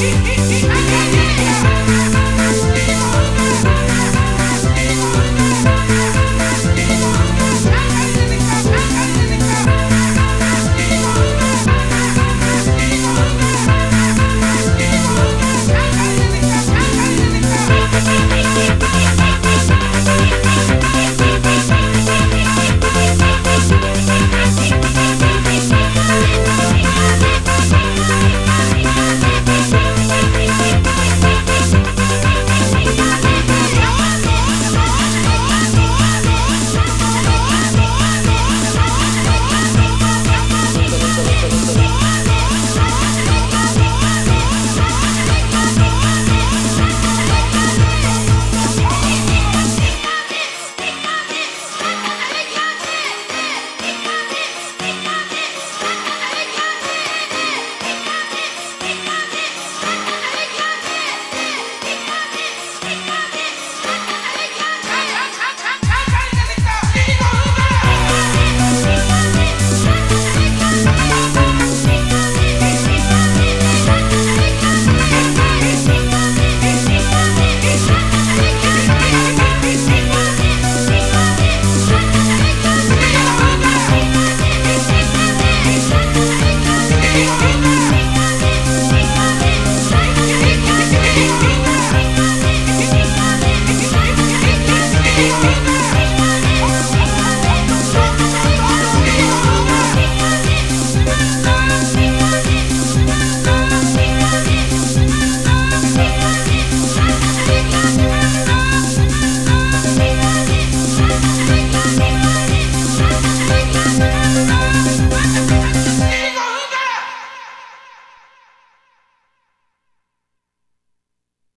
Yeah.